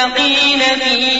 المتقين في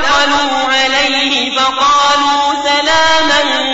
دخلوا عليه فقالوا سلاما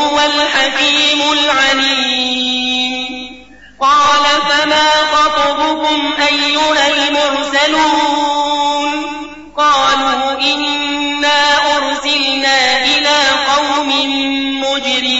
هو الحكيم العليم. قال فما خطبكم أيها المرسلون؟ قالوا إنا أرسلنا إلى قوم مجرمين.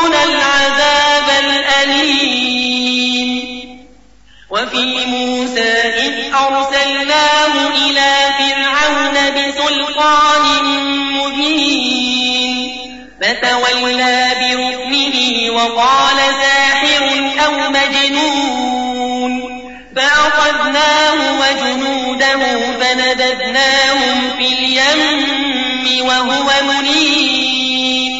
فتولى بركنه وقال ساحر أو مجنون فأخذناه وجنوده فنبذناهم في اليم وهو مليم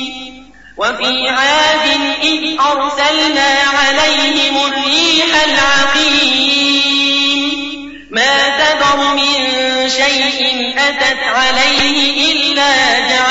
وفي عاد إذ أرسلنا عليهم الريح العقيم ما تذر من شيء أتت عليه إلا جعلته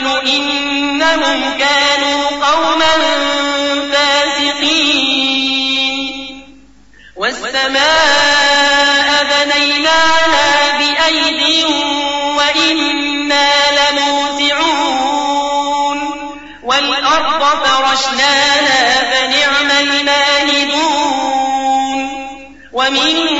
قبل إنهم كانوا قوما فاسقين والسماء بنيناها بأيد وإنا لموسعون والأرض فرشناها فنعم الماهدون ومن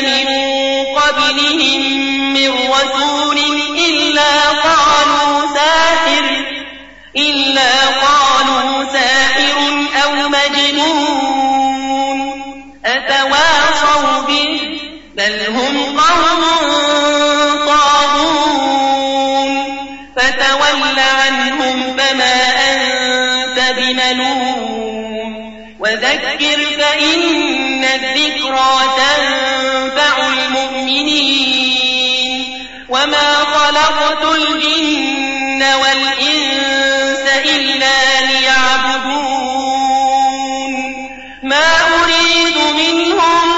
من قبلهم من رسول إلا قالوا ساحر إلا قالوا ساحر أو مجنون. أتواصوا به؟ بل هم قوم طاغون. فتول عنهم فما أنت بملوم. وذكر فإن الذكرى تنفع. المؤمنين وما خلقت الجن والإنس إلا ليعبدون ما أريد منهم